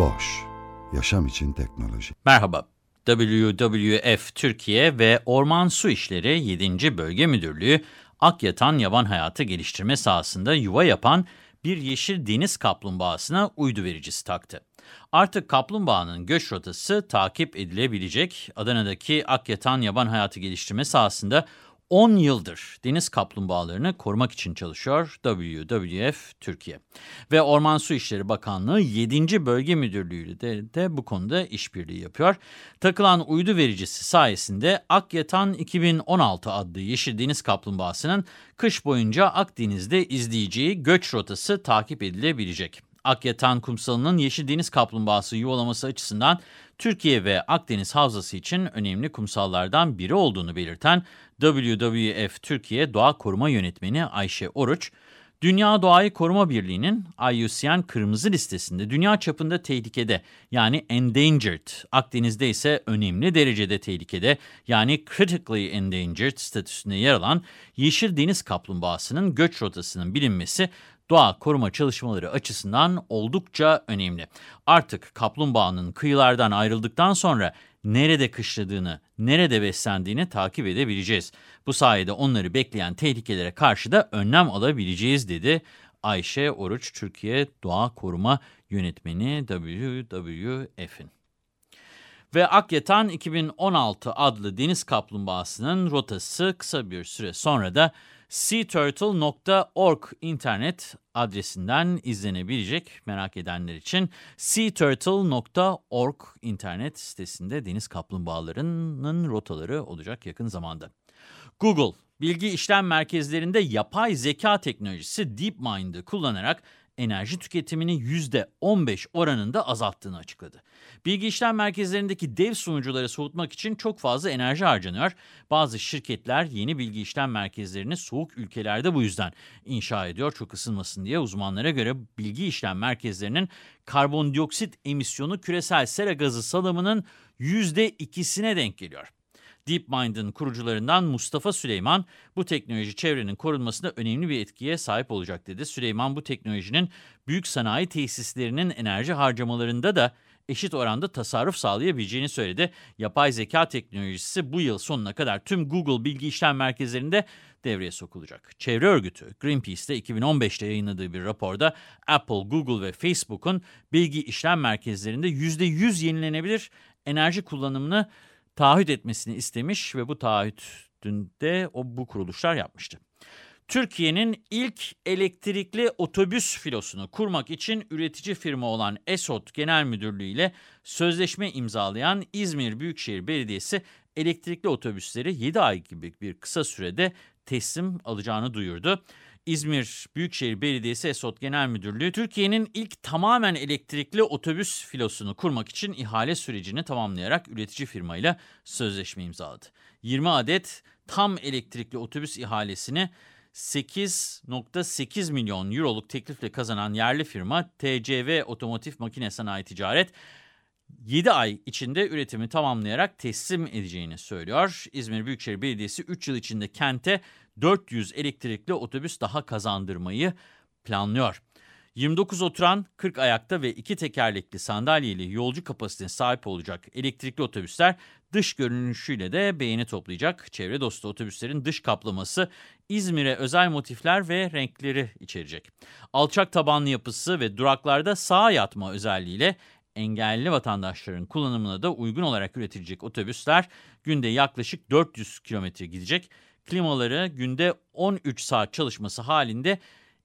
Boş, yaşam için teknoloji. Merhaba, WWF Türkiye ve Orman Su İşleri 7. Bölge Müdürlüğü, Akyatan yaban hayatı geliştirme sahasında yuva yapan bir yeşil deniz kaplumbağasına uydu vericisi taktı. Artık kaplumbağanın göç rotası takip edilebilecek. Adana'daki Akyatan Yaban Hayatı Geliştirme sahasında 10 yıldır deniz kaplumbağalarını korumak için çalışıyor WWF Türkiye. Ve Orman Su İşleri Bakanlığı 7. Bölge Müdürlüğü de, de bu konuda işbirliği yapıyor. Takılan uydu vericisi sayesinde Akyatan 2016 adlı yeşil deniz kaplumbağasının kış boyunca Akdeniz'de izleyeceği göç rotası takip edilebilecek. Akyatan kumsalının yeşil deniz kaplumbağası yuvalaması açısından Türkiye ve Akdeniz Havzası için önemli kumsallardan biri olduğunu belirten WWF Türkiye Doğa Koruma Yönetmeni Ayşe Oruç, Dünya Doğayı Koruma Birliği'nin IUCN kırmızı listesinde dünya çapında tehlikede yani endangered, Akdeniz'de ise önemli derecede tehlikede yani critically endangered statüsünde yer alan yeşil deniz kaplumbağasının göç rotasının bilinmesi doğa koruma çalışmaları açısından oldukça önemli. Artık kaplumbağanın kıyılardan ayrıldıktan sonra nerede kışladığını, nerede beslendiğini takip edebileceğiz. Bu sayede onları bekleyen tehlikelere karşı da önlem alabileceğiz dedi Ayşe Oruç, Türkiye Doğa Koruma Yönetmeni WWF'in. Ve Akyatan 2016 adlı deniz kaplumbağasının rotası kısa bir süre sonra da seaturtle.org internet adresinden izlenebilecek merak edenler için seaturtle.org internet sitesinde deniz kaplumbağalarının rotaları olacak yakın zamanda. Google, bilgi işlem merkezlerinde yapay zeka teknolojisi DeepMind'ı kullanarak enerji tüketimini %15 oranında azalttığını açıkladı. Bilgi işlem merkezlerindeki dev sunucuları soğutmak için çok fazla enerji harcanıyor. Bazı şirketler yeni bilgi işlem merkezlerini soğuk ülkelerde bu yüzden inşa ediyor çok ısınmasın diye. Uzmanlara göre bilgi işlem merkezlerinin karbondioksit emisyonu küresel sera gazı salımının %2'sine denk geliyor. DeepMind'ın kurucularından Mustafa Süleyman, bu teknoloji çevrenin korunmasında önemli bir etkiye sahip olacak dedi. Süleyman bu teknolojinin büyük sanayi tesislerinin enerji harcamalarında da eşit oranda tasarruf sağlayabileceğini söyledi. Yapay zeka teknolojisi bu yıl sonuna kadar tüm Google bilgi işlem merkezlerinde devreye sokulacak. Çevre örgütü Greenpeace'te 2015'te yayınladığı bir raporda Apple, Google ve Facebook'un bilgi işlem merkezlerinde %100 yenilenebilir enerji kullanımını taahhüt etmesini istemiş ve bu taahhütünde o bu kuruluşlar yapmıştı. Türkiye'nin ilk elektrikli otobüs filosunu kurmak için üretici firma olan ESOT Genel Müdürlüğü ile sözleşme imzalayan İzmir Büyükşehir Belediyesi elektrikli otobüsleri 7 ay gibi bir kısa sürede teslim alacağını duyurdu. İzmir Büyükşehir Belediyesi Esot Genel Müdürlüğü, Türkiye'nin ilk tamamen elektrikli otobüs filosunu kurmak için ihale sürecini tamamlayarak üretici firmayla sözleşme imzaladı. 20 adet tam elektrikli otobüs ihalesini 8.8 milyon euroluk teklifle kazanan yerli firma TCV Otomotiv Makine Sanayi Ticaret 7 ay içinde üretimi tamamlayarak teslim edeceğini söylüyor. İzmir Büyükşehir Belediyesi 3 yıl içinde kente 400 elektrikli otobüs daha kazandırmayı planlıyor. 29 oturan, 40 ayakta ve 2 tekerlekli sandalyeli yolcu kapasitesine sahip olacak elektrikli otobüsler dış görünüşüyle de beğeni toplayacak. Çevre dostu otobüslerin dış kaplaması İzmir'e özel motifler ve renkleri içerecek. Alçak tabanlı yapısı ve duraklarda sağa yatma özelliğiyle engelli vatandaşların kullanımına da uygun olarak üretilecek otobüsler günde yaklaşık 400 kilometre gidecek. Klimaları günde 13 saat çalışması halinde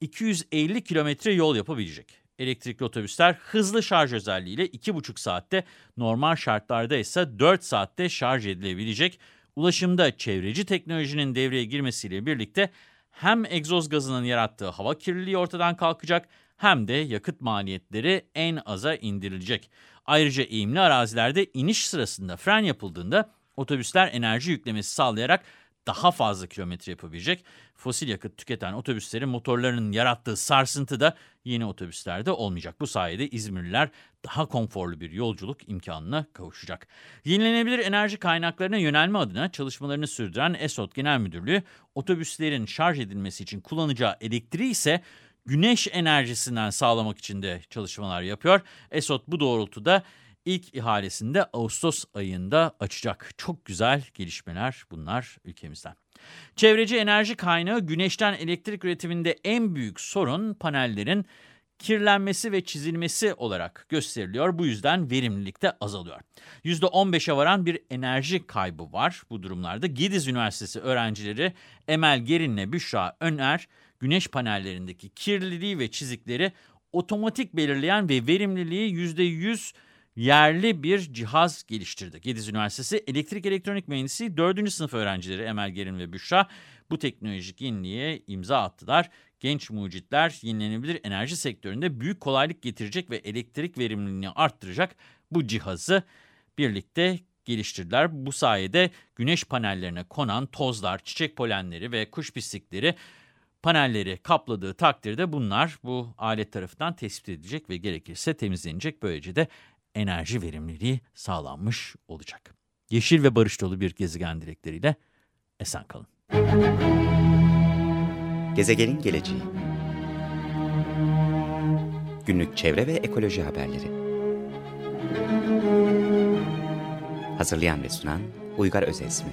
250 kilometre yol yapabilecek. Elektrikli otobüsler hızlı şarj özelliğiyle 2,5 saatte, normal şartlarda ise 4 saatte şarj edilebilecek. Ulaşımda çevreci teknolojinin devreye girmesiyle birlikte hem egzoz gazının yarattığı hava kirliliği ortadan kalkacak hem de yakıt maliyetleri en aza indirilecek. Ayrıca eğimli arazilerde iniş sırasında fren yapıldığında otobüsler enerji yüklemesi sağlayarak daha fazla kilometre yapabilecek. Fosil yakıt tüketen otobüslerin motorlarının yarattığı sarsıntı da yeni otobüslerde olmayacak. Bu sayede İzmirliler daha konforlu bir yolculuk imkanına kavuşacak. Yenilenebilir enerji kaynaklarına yönelme adına çalışmalarını sürdüren ESOT Genel Müdürlüğü, otobüslerin şarj edilmesi için kullanacağı elektriği ise güneş enerjisinden sağlamak için de çalışmalar yapıyor. ESOT bu doğrultuda ilk ihalesinde Ağustos ayında açacak. Çok güzel gelişmeler bunlar ülkemizden. Çevreci enerji kaynağı güneşten elektrik üretiminde en büyük sorun panellerin kirlenmesi ve çizilmesi olarak gösteriliyor. Bu yüzden verimlilik de azalıyor. %15'e varan bir enerji kaybı var bu durumlarda. Gediz Üniversitesi öğrencileri Emel Gerin'le Büşra Öner, güneş panellerindeki kirliliği ve çizikleri otomatik belirleyen ve verimliliği %100 yerli bir cihaz geliştirdi. Gediz Üniversitesi Elektrik Elektronik Mühendisi 4. sınıf öğrencileri Emel Gerin ve Büşra bu teknolojik yeniliğe imza attılar. Genç mucitler yenilenebilir enerji sektöründe büyük kolaylık getirecek ve elektrik verimliliğini arttıracak bu cihazı birlikte geliştirdiler. Bu sayede güneş panellerine konan tozlar, çiçek polenleri ve kuş pislikleri panelleri kapladığı takdirde bunlar bu alet tarafından tespit edilecek ve gerekirse temizlenecek. Böylece de enerji verimliliği sağlanmış olacak. Yeşil ve barış dolu bir gezegen dilekleriyle esen kalın. Gezegenin geleceği Günlük çevre ve ekoloji haberleri Hazırlayan ve sunan Uygar Özesmi